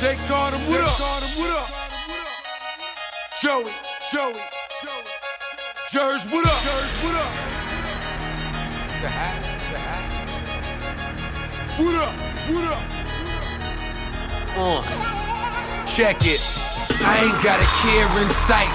Jay Carter, what up? What up? Joey, Joey, Joey. Jers, what up? Jers, what up? What up? What up? Uh, check it. I ain't got a care in sight.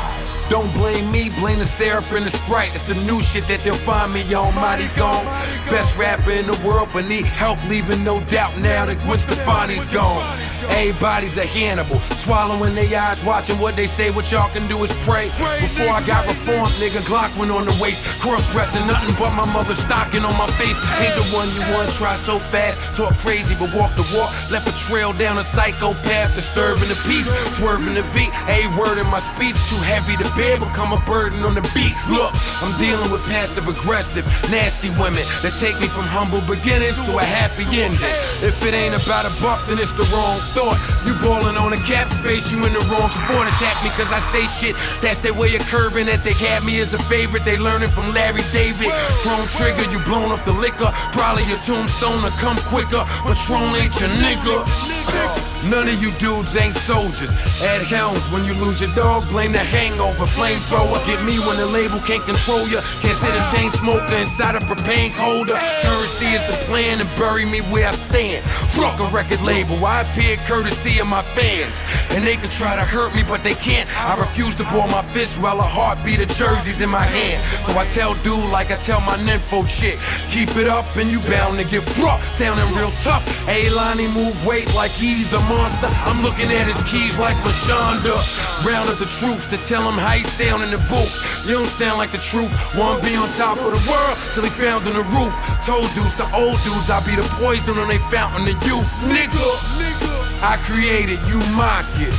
Don't blame me, blame the syrup and the sprite. It's the new shit that they'll find me on. Mighty gone. Best rapper in the world, but need help leaving no doubt now that Gwen Stefani's gone. Everybody's a Hannibal, swallowing their eyes, watching what they say. What y'all can do is pray. Before I got reformed, nigga, Glock went on the waist. Cross dressing, nothing but my mother's stocking on my face. Ain't the one you want, try so fast, talk crazy, but walk the walk. Left a trail down a psychopath, disturbing the peace, swerving the V. A word in my speech, too heavy to bear, become a burden on the beat. Look, I'm dealing with passive aggressive, nasty women that take me from humble beginnings to a happy ending. If it ain't about a buck, then it's the wrong thought. You ballin' on a cap space, you in the wrong sport. Attack me cause I say shit. That's their way of curbing that they had me as a favorite. They learning from Larry David. Chrome trigger, you blown off the liquor. Probably your tombstone to come quicker. Patron ain't your nigga. None of you dudes ain't soldiers. Add helms, when you lose your dog, blame the hangover. Flamethrower, get me when the label can't control ya. Can't sit a chain smoker inside a propane holder. Currency is the plan and bury me where I stand. Fuck a record label, I appear courtesy of my fans. And they can try to hurt me, but they can't. I refuse to ball my fist while a heartbeat of jerseys in my hand. So I tell dude like I tell my nympho chick. Keep it up and you bound to get fucked. Sounding real tough. A-Line, move weight like he's a monster. I'm looking at his keys like Mashonda. Round up the troops to tell him how he sound in the booth. You don't sound like the truth. Wanna be on top of the world till he found on the roof. Told dudes, the old dudes, I be the poison on they fountain of youth. Nigga, I created, you mock it.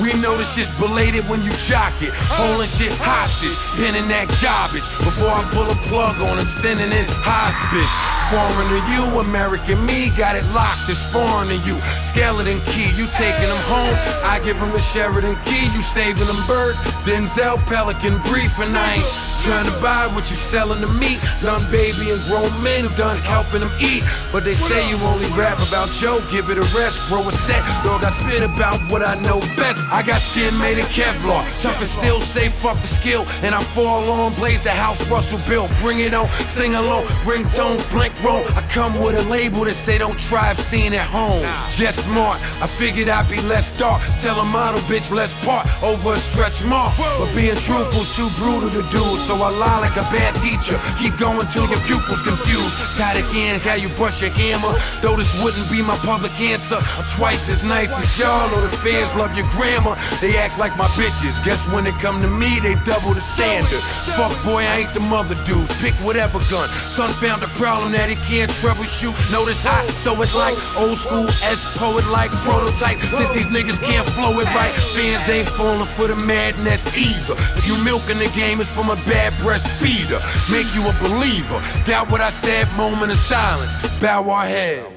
We know this shit's belated when you jock it. Holding shit hostage, pinning that garbage. Before I pull a plug on him, sending it hospice. Foreign to you, American me, got it locked, it's foreign to you. Skeleton key, you taking them home, I give them the Sheraton key, you saving them birds. Denzel, Pelican, brief, and I ain't trying to buy what you selling to me. Done baby and grown men who done helping them eat. But they say you only rap about Joe, give it a rest, grow a set. Dog, I spit about what I know best. I got skin made of Kevlar, tough and still say fuck the skill. And I fall on, blaze the house, Russell Bill, bring it on, sing along, ringtone, blink wrong. I come with a label that say don't try if seen at home. Just smart, I figured I'd be less dark. Tell a model bitch less part over a stretch mark. But being truthful's too brutal to do, so I lie like a bad teacher. Keep going till your pupils confused. Tired again, how you brush your hammer. Though this wouldn't be my public answer, I'm twice as nice as y'all. Or the fans love your grammar. They act like my bitches. Guess when it come to me, they double the standard. Fuck boy, I ain't the mother dudes. Pick whatever gun. Son found a problem that he can't troubleshoot. Notice I so it's like old school S poet like prototype. Since these niggas can't flow it right, fans ain't falling for the madness either. If you milking the game, it's from a breastfeeder. Make you a believer. Doubt what I said, moment of silence. Bow our head.